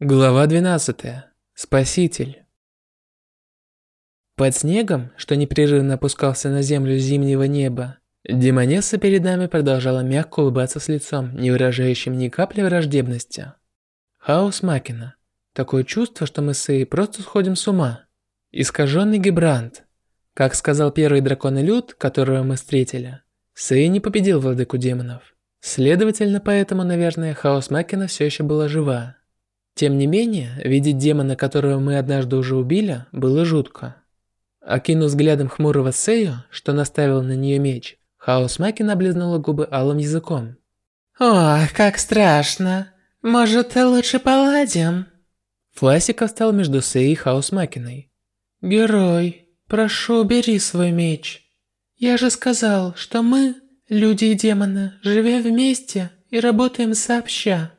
Глава 12. Спаситель. Под снегом, что непрерывно опускался на землю зимнего неба, демонесса перед нами продолжала мягко улыбаться с лицом, не выражающим ни капли враждебности. Хаос Макина. Такое чувство, что мы с Эй просто сходим с ума. Искаженный Гибрант. Как сказал первый дракон Люд, которого мы встретили, Сэй не победил владыку демонов. Следовательно, поэтому, наверное, Хаос Макина все еще была жива. Тем не менее, видеть демона, которого мы однажды уже убили, было жутко. Окинув взглядом хмурого Сею, что наставил на нее меч, Хаос Макин облизнула губы алым языком. «Ох, как страшно! Может, лучше поладим?» Фласика встал между Сей и Хаос Макиной. «Герой, прошу, убери свой меч. Я же сказал, что мы, люди и демоны, живем вместе и работаем сообща».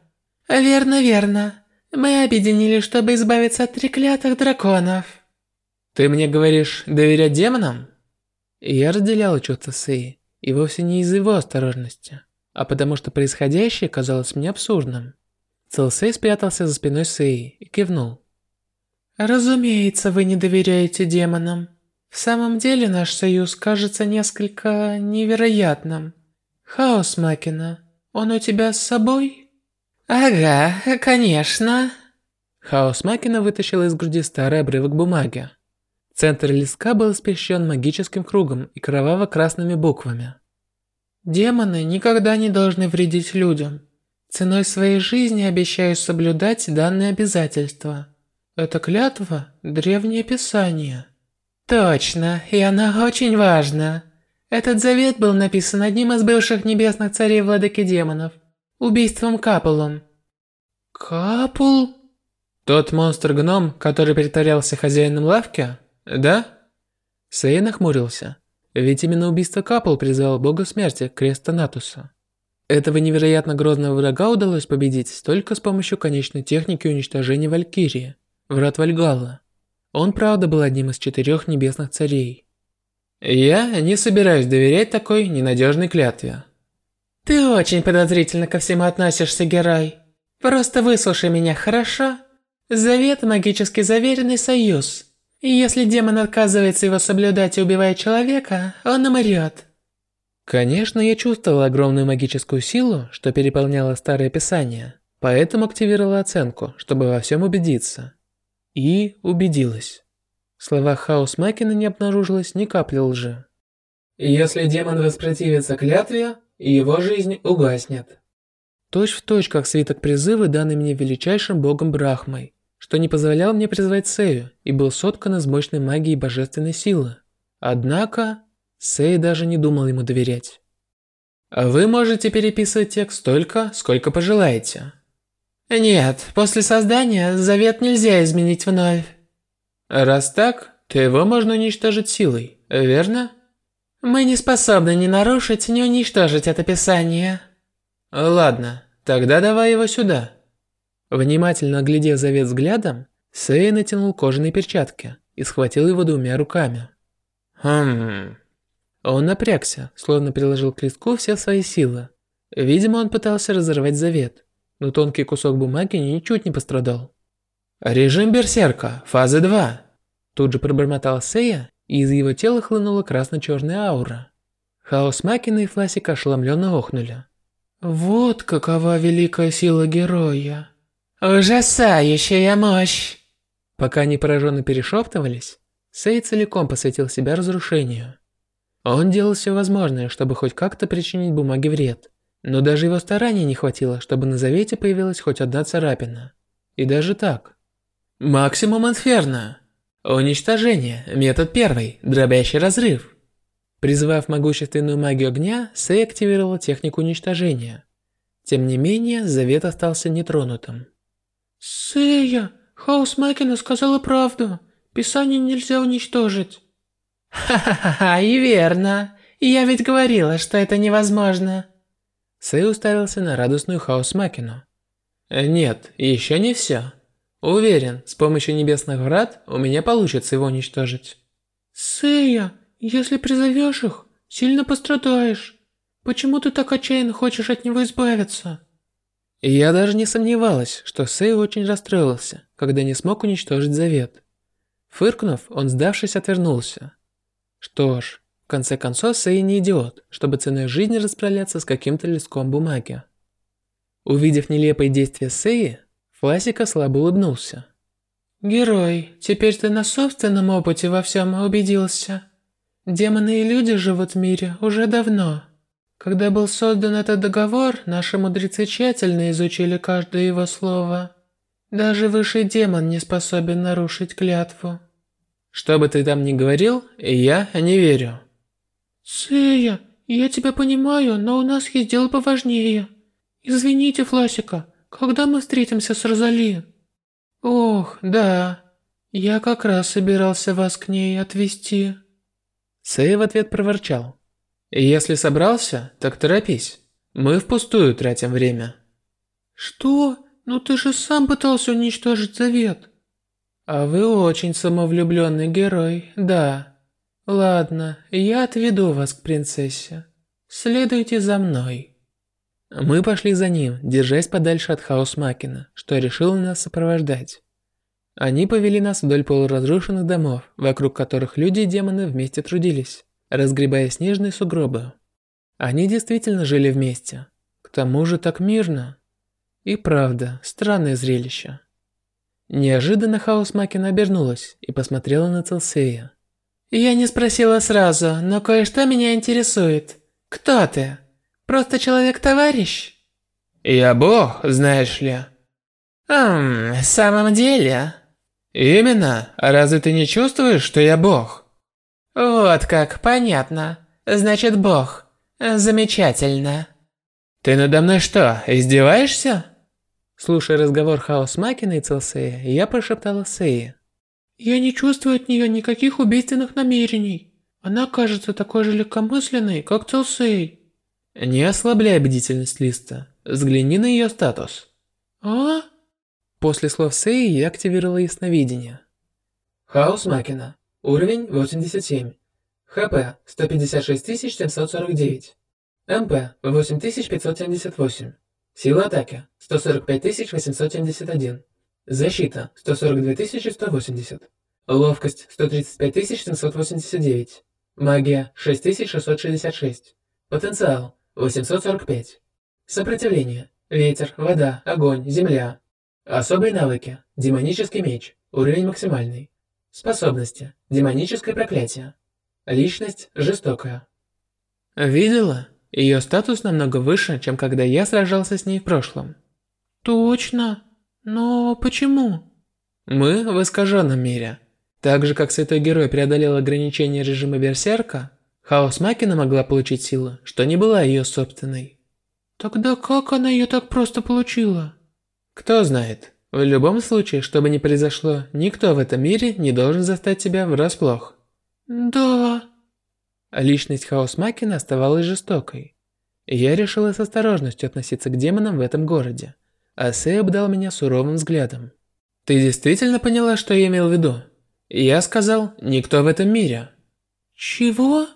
«Верно, верно. Мы объединились, чтобы избавиться от треклятых драконов. Ты мне говоришь, доверять демонам? Я разделяла чувства Сэй, и вовсе не из-за его осторожности, а потому что происходящее казалось мне абсурдным. Целсей спрятался за спиной Сэй и кивнул. Разумеется, вы не доверяете демонам. В самом деле наш союз кажется несколько невероятным. Хаос Макина, он у тебя с собой? «Ага, конечно». Хаос Макина вытащил из груди старый обрывок бумаги. Центр листка был испещрен магическим кругом и кроваво-красными буквами. «Демоны никогда не должны вредить людям. Ценой своей жизни обещаю соблюдать данные обязательства. Это клятва – древнее писание». «Точно, и она очень важна. Этот завет был написан одним из бывших небесных царей владыки демонов – Убийством Капулом. Капул? Тот монстр-гном, который притворялся хозяином лавки? Да? Сэй нахмурился. Ведь именно убийство Капул призвал бога смерти, Креста Натуса. Этого невероятно грозного врага удалось победить только с помощью конечной техники уничтожения Валькирии, врат Вальгалла. Он правда был одним из четырех небесных царей. Я не собираюсь доверять такой ненадежной клятве. Ты очень подозрительно ко всему относишься, Герой. Просто выслушай меня, хорошо? Завет – магически заверенный союз. И если демон отказывается его соблюдать и убивает человека, он умрет. Конечно, я чувствовала огромную магическую силу, что переполняло старое писание, поэтому активировала оценку, чтобы во всем убедиться. И убедилась. В словах Хаус Макина не обнаружилось ни капли лжи. Если демон воспротивится клятве, и его жизнь угаснет. Точь в точь, как свиток призыва, данный мне величайшим богом Брахмой, что не позволял мне призвать Сею и был соткан из мощной магии и божественной силы. Однако, Сей даже не думал ему доверять. Вы можете переписывать текст столько, сколько пожелаете. Нет, после создания завет нельзя изменить вновь. Раз так, то его можно уничтожить силой, верно? Мы не способны ни нарушить, ни уничтожить это писание. Ладно, тогда давай его сюда. Внимательно глядя завет взглядом, Сэй натянул кожаные перчатки и схватил его двумя руками. Хм... Он напрягся, словно приложил к листку все свои силы. Видимо, он пытался разорвать завет, но тонкий кусок бумаги ничуть не пострадал. «Режим Берсерка, фаза 2!» Тут же пробормотал Сэя и из его тела хлынула красно-черная аура. Хаос Макина и Фласик ошеломленно охнули. «Вот какова великая сила героя!» «Ужасающая мощь!» Пока они пораженно перешептывались, Сей целиком посвятил себя разрушению. Он делал все возможное, чтобы хоть как-то причинить бумаге вред, но даже его стараний не хватило, чтобы на завете появилась хоть одна царапина. И даже так. Максимум инферно. Уничтожение. Метод первый. Дробящий разрыв. Призвав могущественную магию огня, Сэй активировал технику уничтожения. Тем не менее, завет остался нетронутым. «Сэя, Хаос Макина сказала правду. Писание нельзя уничтожить». «Ха-ха-ха, и верно. Я ведь говорила, что это невозможно». Сэй уставился на радостную Хаос Макину. «Нет, еще не все. Уверен, с помощью небесных врат у меня получится его уничтожить. Сэя, если призовешь их, сильно пострадаешь. Почему ты так отчаянно хочешь от него избавиться? Я даже не сомневалась, что Сэй очень расстроился, когда не смог уничтожить завет. Фыркнув, он сдавшись отвернулся. Что ж, в конце концов Сэй не идиот, чтобы ценой жизни расправляться с каким-то листком бумаги. Увидев нелепые действия Сэи, Фласика слабо улыбнулся. «Герой, теперь ты на собственном опыте во всем убедился. Демоны и люди живут в мире уже давно. Когда был создан этот договор, наши мудрецы тщательно изучили каждое его слово. Даже высший демон не способен нарушить клятву. Что бы ты там ни говорил, я не верю. Сэя, я тебя понимаю, но у нас есть дело поважнее. Извините, Фласика, когда мы встретимся с Розали? Ох, да. Я как раз собирался вас к ней отвезти. Сэй в ответ проворчал. Если собрался, так торопись. Мы впустую тратим время. Что? Ну ты же сам пытался уничтожить завет. А вы очень самовлюбленный герой, да. Ладно, я отведу вас к принцессе. Следуйте за мной. Мы пошли за ним, держась подальше от хаос Макина, что решил нас сопровождать. Они повели нас вдоль полуразрушенных домов, вокруг которых люди и демоны вместе трудились, разгребая снежные сугробы. Они действительно жили вместе. К тому же так мирно. И правда, странное зрелище. Неожиданно Хаос Макина обернулась и посмотрела на Целсея. «Я не спросила сразу, но кое-что меня интересует. Кто ты? Просто человек-товарищ?» «Я бог, знаешь ли». «Ммм, в самом деле...» «Именно. Разве ты не чувствуешь, что я бог?» «Вот как, понятно. Значит, бог. Замечательно». «Ты надо мной что, издеваешься?» Слушая разговор Хаос Макина и Целсея, я прошептала Сеи. «Я не чувствую от нее никаких убийственных намерений. Она кажется такой же легкомысленной, как Целсей». Не ослабляй бдительность Листа. Взгляни на ее статус. «А?» После слов Сеи я активировала ясновидение. Хаос Макина. Уровень 87. ХП 156749. МП 8578. Сила атаки 145871. Защита 142180. Ловкость 135789. Магия 6666. Потенциал 845. Сопротивление. Ветер, вода, огонь, земля. Особые навыки. Демонический меч. Уровень максимальный. Способности. Демоническое проклятие. Личность жестокая. Видела? Ее статус намного выше, чем когда я сражался с ней в прошлом. Точно. Но почему? Мы в искаженном мире. Так же, как святой герой преодолел ограничения режима Берсерка, Хаос Макина могла получить силу, что не была ее собственной. Тогда как она ее так просто получила? Кто знает. В любом случае, что бы ни произошло, никто в этом мире не должен застать тебя врасплох. Да. Личность Хаос Макина оставалась жестокой. Я решила с осторожностью относиться к демонам в этом городе, а Сэй обдал меня суровым взглядом. «Ты действительно поняла, что я имел в виду?» Я сказал, никто в этом мире. «Чего?»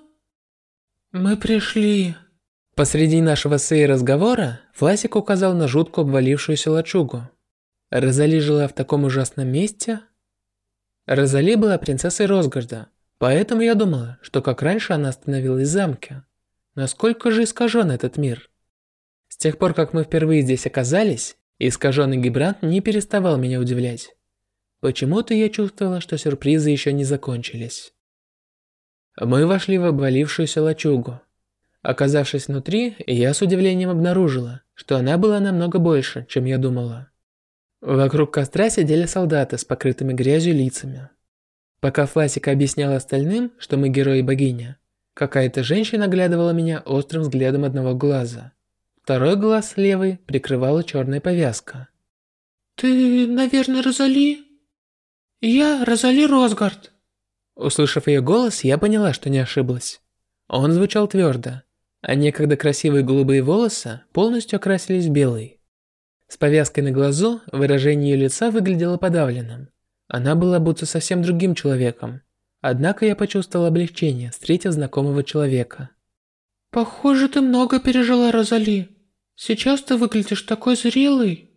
«Мы пришли...» Посреди нашего Сэй разговора Фласик указал на жутко обвалившуюся лачугу. Розали жила в таком ужасном месте? Розали была принцессой Росгарда, Поэтому я думала, что как раньше она остановилась в замке. Насколько же искажен этот мир? С тех пор, как мы впервые здесь оказались, искаженный Гибрант не переставал меня удивлять. Почему-то я чувствовала, что сюрпризы еще не закончились. Мы вошли в обвалившуюся лачугу. Оказавшись внутри, я с удивлением обнаружила, что она была намного больше, чем я думала. Вокруг костра сидели солдаты с покрытыми грязью лицами. Пока Фласика объясняла остальным, что мы герои богиня, какая-то женщина оглядывала меня острым взглядом одного глаза. Второй глаз левый прикрывала черная повязка. «Ты, наверное, Розали?» «Я Розали Росгард». Услышав ее голос, я поняла, что не ошиблась. Он звучал твердо, а некогда красивые голубые волосы полностью окрасились в белый. С повязкой на глазу выражение ее лица выглядело подавленным. Она была будто совсем другим человеком. Однако я почувствовал облегчение, встретив знакомого человека. «Похоже, ты много пережила, Розали. Сейчас ты выглядишь такой зрелый.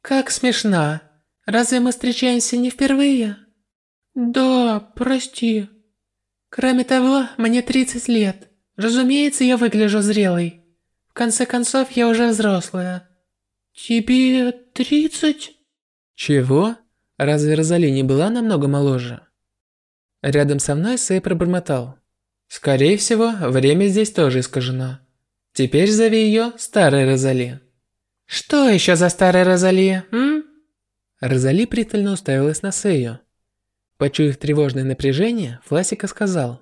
Как смешно. Разве мы встречаемся не впервые? Да, прости. Кроме того, мне 30 лет. Разумеется, я выгляжу зрелой. В конце концов, я уже взрослая. Тебе 30? Чего? Разве Розали не была намного моложе? Рядом со мной Сэй пробормотал. Скорее всего, время здесь тоже искажено. Теперь зови ее Старой Розали. Что еще за Старая Розали, м? Розали пристально уставилась на Сэю. Почуяв тревожное напряжение, Фласика сказал.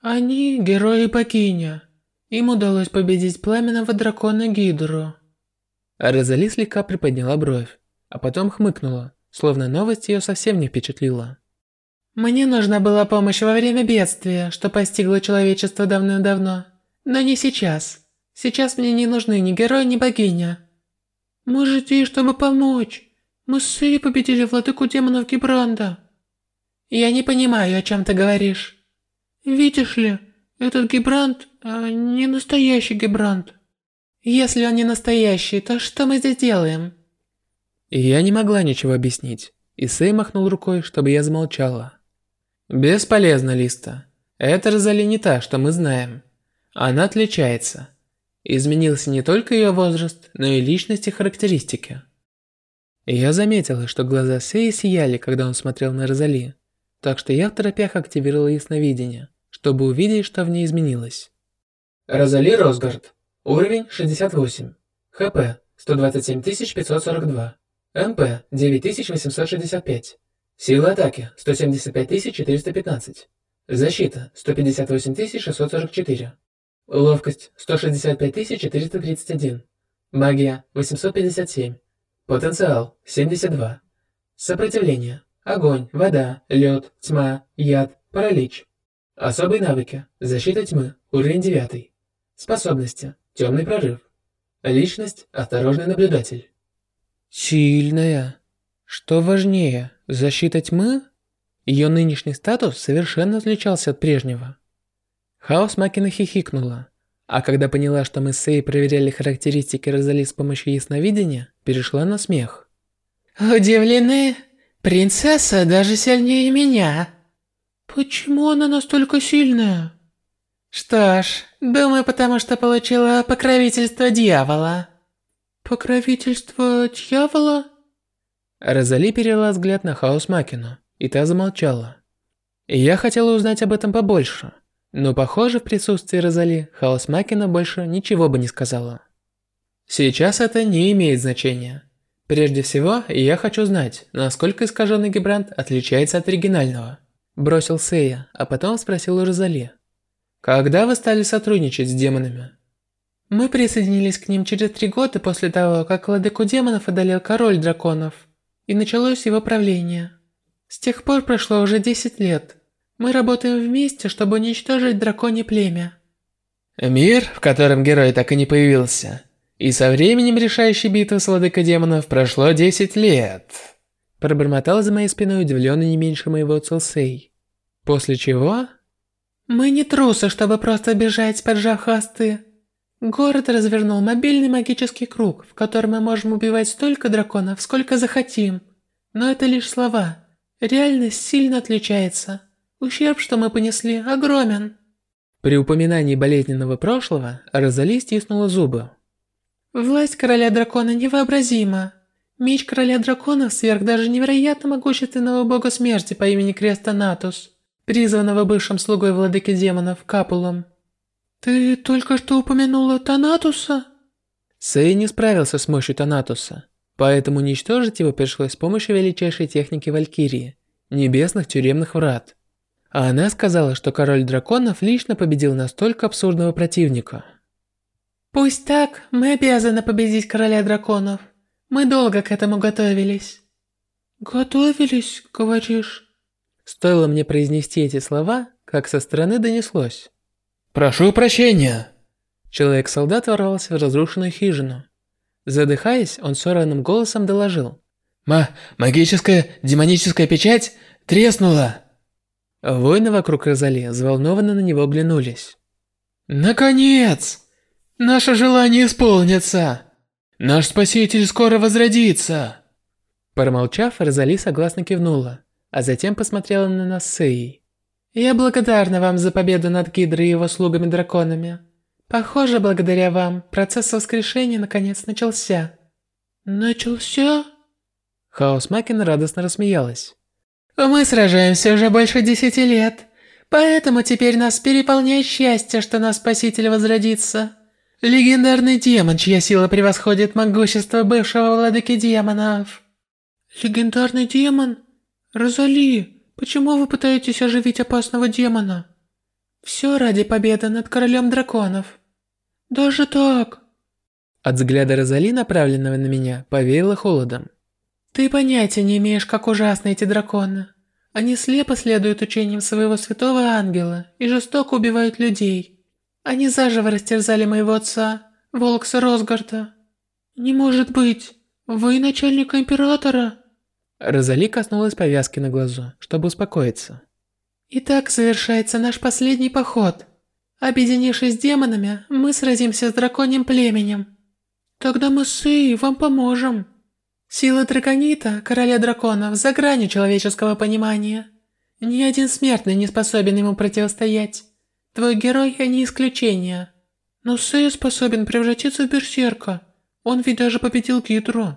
Они герои богиня. Им удалось победить пламенного дракона Гидру. Розали слегка приподняла бровь, а потом хмыкнула, словно новость ее совсем не впечатлила. Мне нужна была помощь во время бедствия, что постигло человечество давным-давно. Но не сейчас. Сейчас мне не нужны ни герой, ни богиня. Мы же чтобы помочь. Мы с Сэй победили владыку демонов Гибранда. Я не понимаю, о чем ты говоришь. Видишь ли, этот Гибранд а, не настоящий Гибранд. Если он не настоящий, то что мы здесь делаем? Я не могла ничего объяснить, и Сэй махнул рукой, чтобы я замолчала. Бесполезно, Листа. Эта Розали не та, что мы знаем. Она отличается. Изменился не только ее возраст, но и личность и характеристики. Я заметила, что глаза Сеи сияли, когда он смотрел на Розали. Так что я в торопях активировала ясновидение, чтобы увидеть, что в ней изменилось. Розали Росгард. Уровень 68. ХП 127542. МП 9865. Сила атаки 175415. Защита 158644. Ловкость 165431. Магия 857. Потенциал 72. Сопротивление. Огонь, вода, лед, тьма, яд, паралич. Особые навыки. Защита тьмы. Уровень 9. Способности. Темный прорыв. Личность. Осторожный наблюдатель. Сильная. Что важнее, защита тьмы? Ее нынешний статус совершенно отличался от прежнего. Хаос Макина хихикнула, а когда поняла, что мы с Сей проверяли характеристики Розали с помощью ясновидения, перешла на смех. «Удивлены? Принцесса даже сильнее меня!» «Почему она настолько сильная?» «Что ж, думаю, потому что получила покровительство дьявола». «Покровительство дьявола?» Розали перевела взгляд на Хаос Макину, и та замолчала. Я хотела узнать об этом побольше, но похоже в присутствии Розали Хаос Макина больше ничего бы не сказала. Сейчас это не имеет значения. Прежде всего, я хочу знать, насколько искаженный Гибрант отличается от оригинального. Бросил Сея, а потом спросил у Розали. Когда вы стали сотрудничать с демонами? Мы присоединились к ним через три года после того, как владыку демонов одолел король драконов и началось его правление. С тех пор прошло уже 10 лет. Мы работаем вместе, чтобы уничтожить драконье племя. Мир, в котором герой так и не появился. И со временем решающей битвы с владыкой демонов прошло 10 лет. Пробормотал за моей спиной удивленный не меньше моего Целсей. После чего... Мы не трусы, чтобы просто бежать, поджав хвосты. Город развернул мобильный магический круг, в котором мы можем убивать столько драконов, сколько захотим. Но это лишь слова. Реальность сильно отличается. Ущерб, что мы понесли, огромен. При упоминании болезненного прошлого Розали стиснула зубы. Власть короля дракона невообразима. Меч короля драконов сверх даже невероятно могущественного бога смерти по имени Креста Натус, призванного бывшим слугой владыки демонов Капулом. «Ты только что упомянула Танатуса?» Сэй не справился с мощью Танатуса, поэтому уничтожить его пришлось с помощью величайшей техники Валькирии – небесных тюремных врат. А она сказала, что король драконов лично победил настолько абсурдного противника. «Пусть так, мы обязаны победить короля драконов. Мы долго к этому готовились». «Готовились, говоришь?» Стоило мне произнести эти слова, как со стороны донеслось. «Прошу прощения!» Человек-солдат ворвался в разрушенную хижину. Задыхаясь, он сорванным голосом доложил. «Ма... магическая демоническая печать треснула!» Воины вокруг Розали взволнованно на него оглянулись. «Наконец! Наше желание исполнится!» Наш спаситель скоро возродится!» Промолчав, Розали согласно кивнула, а затем посмотрела на нас. «Я благодарна вам за победу над Гидрой и его слугами-драконами. Похоже, благодаря вам процесс воскрешения наконец начался». «Начался?» Хаос Макин радостно рассмеялась. «Мы сражаемся уже больше десяти лет, поэтому теперь нас переполняет счастье, что наш спаситель возродится. Легендарный демон, чья сила превосходит могущество бывшего владыки демонов». «Легендарный демон? Розали, почему вы пытаетесь оживить опасного демона?» «Все ради победы над королем драконов». «Даже так?» От взгляда Розали, направленного на меня, повеяло холодом. «Ты понятия не имеешь, как ужасны эти драконы. Они слепо следуют учениям своего святого ангела и жестоко убивают людей. Они заживо растерзали моего отца, Волкса Росгарда. Не может быть, вы начальник императора?» Розали коснулась повязки на глазу, чтобы успокоиться. «Итак завершается наш последний поход. Объединившись с демонами, мы сразимся с драконьим племенем. Тогда мы с Эй вам поможем. Сила драконита, короля драконов, за гранью человеческого понимания. Ни один смертный не способен ему противостоять. Твой герой не исключение. Но Сэй способен превратиться в берсерка. Он ведь даже победил Гидру».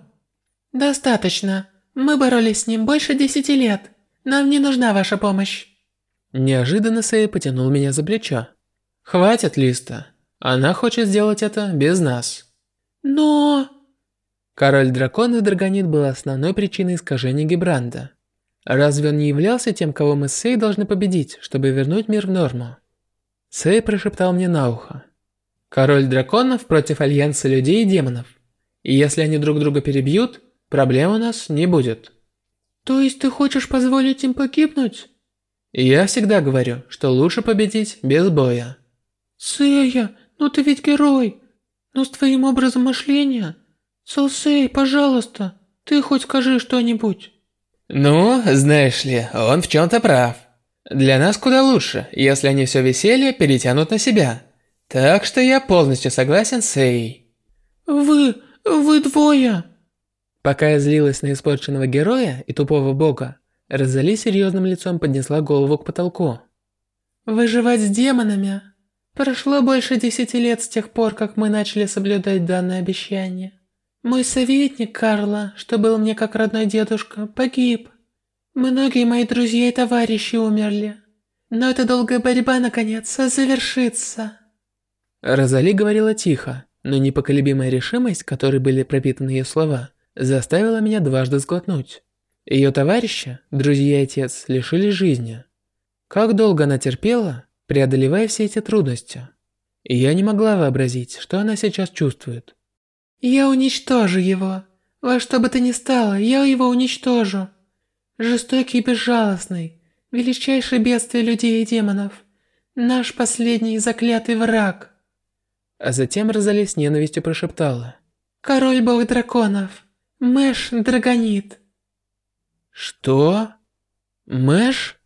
«Достаточно. Мы боролись с ним больше десяти лет. Нам не нужна ваша помощь. Неожиданно Сэй потянул меня за плечо. Хватит, Листа. Она хочет сделать это без нас. Но... Король драконов Драгонит был основной причиной искажения Гибранда. Разве он не являлся тем, кого мы с Сэй должны победить, чтобы вернуть мир в норму? Сэй прошептал мне на ухо. Король драконов против альянса людей и демонов. И если они друг друга перебьют, проблем у нас не будет. То есть ты хочешь позволить им погибнуть? Я всегда говорю, что лучше победить без боя. Сэя, ну ты ведь герой. Но с твоим образом мышления... Салсей, пожалуйста, ты хоть скажи что-нибудь. Ну, знаешь ли, он в чем-то прав. Для нас куда лучше, если они все веселье перетянут на себя. Так что я полностью согласен с Эй. Вы, вы двое. Пока я злилась на испорченного героя и тупого бога, Розали серьезным лицом поднесла голову к потолку. «Выживать с демонами? Прошло больше десяти лет с тех пор, как мы начали соблюдать данное обещание. Мой советник Карла, что был мне как родной дедушка, погиб. Многие мои друзья и товарищи умерли. Но эта долгая борьба, наконец, завершится». Розали говорила тихо, но непоколебимая решимость, которой были пропитаны ее слова – заставила меня дважды сглотнуть. Ее товарища, друзья и отец, лишили жизни. Как долго она терпела, преодолевая все эти трудности. Я не могла вообразить, что она сейчас чувствует. «Я уничтожу его. Во что бы то ни стало, я его уничтожу. Жестокий и безжалостный, величайшее бедствие людей и демонов. Наш последний заклятый враг». А затем Розали с ненавистью прошептала. «Король бог драконов, Мэш Драгонит. Что? Мэш?